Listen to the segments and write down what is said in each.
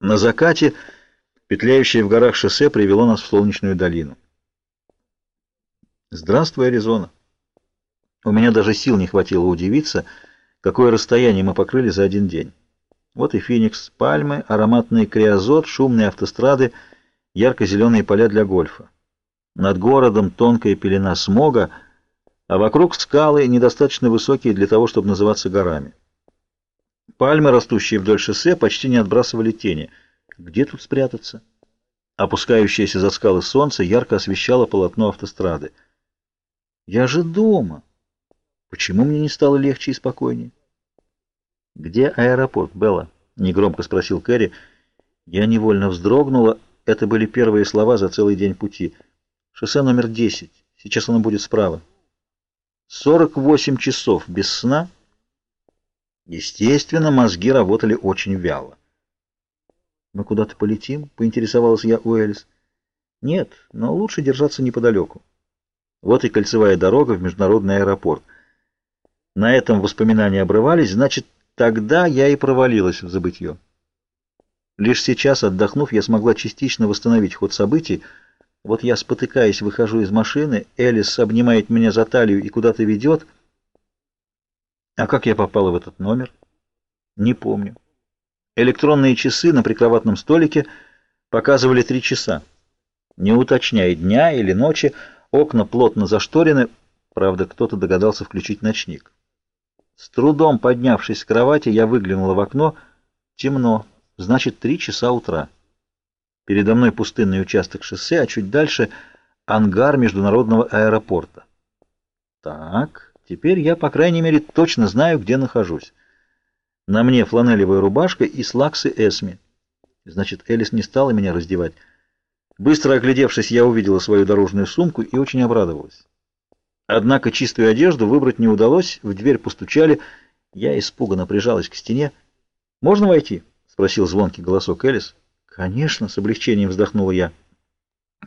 На закате петляющее в горах шоссе привело нас в солнечную долину. Здравствуй, Аризона. У меня даже сил не хватило удивиться, какое расстояние мы покрыли за один день. Вот и Феникс, пальмы, ароматный криозот, шумные автострады, ярко-зеленые поля для гольфа. Над городом тонкая пелена смога, а вокруг скалы, недостаточно высокие для того, чтобы называться горами. Пальмы, растущие вдоль шоссе, почти не отбрасывали тени. Где тут спрятаться? Опускающееся за скалы солнце ярко освещало полотно автострады. Я же дома. Почему мне не стало легче и спокойнее? Где аэропорт, Белла? Негромко спросил Кэрри. Я невольно вздрогнула. Это были первые слова за целый день пути. Шоссе номер 10. Сейчас оно будет справа. 48 часов без сна Естественно, мозги работали очень вяло. «Мы куда-то полетим?» — поинтересовалась я у Элис. «Нет, но лучше держаться неподалеку. Вот и кольцевая дорога в международный аэропорт. На этом воспоминания обрывались, значит, тогда я и провалилась в забытье. Лишь сейчас, отдохнув, я смогла частично восстановить ход событий. Вот я, спотыкаясь, выхожу из машины, Элис обнимает меня за талию и куда-то ведет — а как я попала в этот номер? Не помню. Электронные часы на прикроватном столике показывали три часа. Не уточняя дня или ночи, окна плотно зашторены, правда, кто-то догадался включить ночник. С трудом поднявшись с кровати, я выглянула в окно. Темно, значит, три часа утра. Передо мной пустынный участок шоссе, а чуть дальше — ангар международного аэропорта. Так... Теперь я, по крайней мере, точно знаю, где нахожусь. На мне фланелевая рубашка и слаксы Эсми. Значит, Элис не стала меня раздевать. Быстро оглядевшись, я увидела свою дорожную сумку и очень обрадовалась. Однако чистую одежду выбрать не удалось, в дверь постучали. Я испуганно прижалась к стене. «Можно войти?» — спросил звонкий голосок Элис. «Конечно», — с облегчением вздохнула я.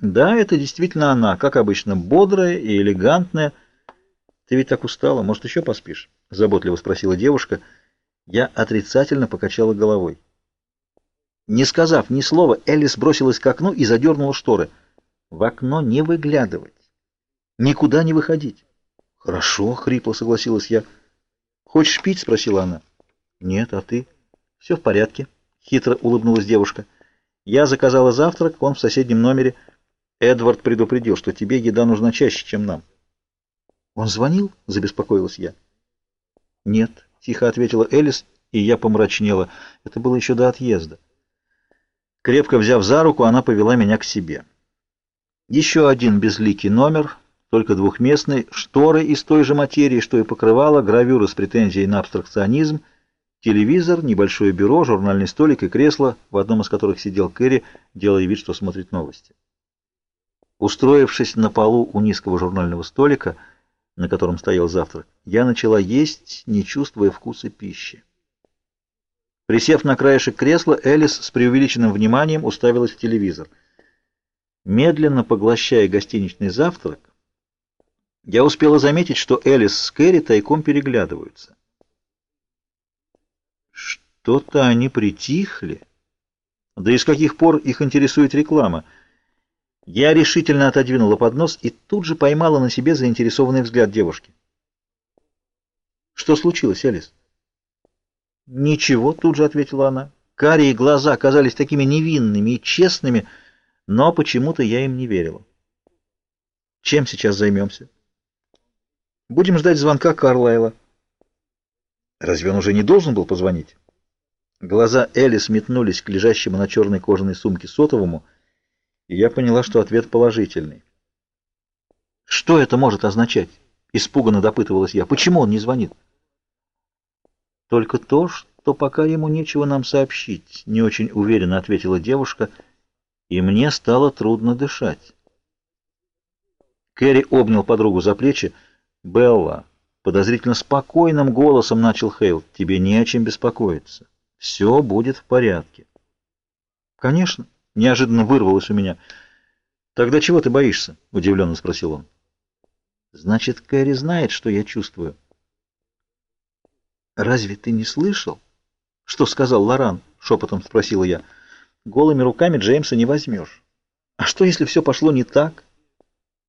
«Да, это действительно она, как обычно, бодрая и элегантная». «Ты ведь так устала, может, еще поспишь?» — заботливо спросила девушка. Я отрицательно покачала головой. Не сказав ни слова, Элис бросилась к окну и задернула шторы. В окно не выглядывать, никуда не выходить. «Хорошо», — хрипло согласилась я. «Хочешь пить?» — спросила она. «Нет, а ты?» «Все в порядке», — хитро улыбнулась девушка. «Я заказала завтрак, он в соседнем номере. Эдвард предупредил, что тебе еда нужна чаще, чем нам». «Он звонил?» — забеспокоилась я. «Нет», — тихо ответила Элис, и я помрачнела. Это было еще до отъезда. Крепко взяв за руку, она повела меня к себе. Еще один безликий номер, только двухместный, шторы из той же материи, что и покрывало, гравюра с претензией на абстракционизм, телевизор, небольшое бюро, журнальный столик и кресло, в одном из которых сидел Кэрри, делая вид, что смотрит новости. Устроившись на полу у низкого журнального столика, на котором стоял завтрак, я начала есть, не чувствуя вкуса пищи. Присев на краешек кресла, Элис с преувеличенным вниманием уставилась в телевизор. Медленно поглощая гостиничный завтрак, я успела заметить, что Элис с Кэрри тайком переглядываются. Что-то они притихли. Да и с каких пор их интересует реклама — я решительно отодвинула поднос и тут же поймала на себе заинтересованный взгляд девушки. «Что случилось, Элис?» «Ничего», — тут же ответила она. Карие глаза казались такими невинными и честными, но почему-то я им не верила. «Чем сейчас займемся?» «Будем ждать звонка Карлайла». «Разве он уже не должен был позвонить?» Глаза Элис метнулись к лежащему на черной кожаной сумке сотовому — и я поняла, что ответ положительный. «Что это может означать?» — испуганно допытывалась я. «Почему он не звонит?» «Только то, что пока ему нечего нам сообщить», — не очень уверенно ответила девушка, и мне стало трудно дышать. Кэрри обнял подругу за плечи. «Белла», — подозрительно спокойным голосом начал Хейл, — «тебе не о чем беспокоиться. Все будет в порядке». «Конечно». Неожиданно вырвалось у меня. «Тогда чего ты боишься?» — удивленно спросил он. «Значит, Кэрри знает, что я чувствую». «Разве ты не слышал?» «Что сказал Лоран?» — шепотом спросила я. голыми руками Джеймса не возьмешь. А что, если все пошло не так?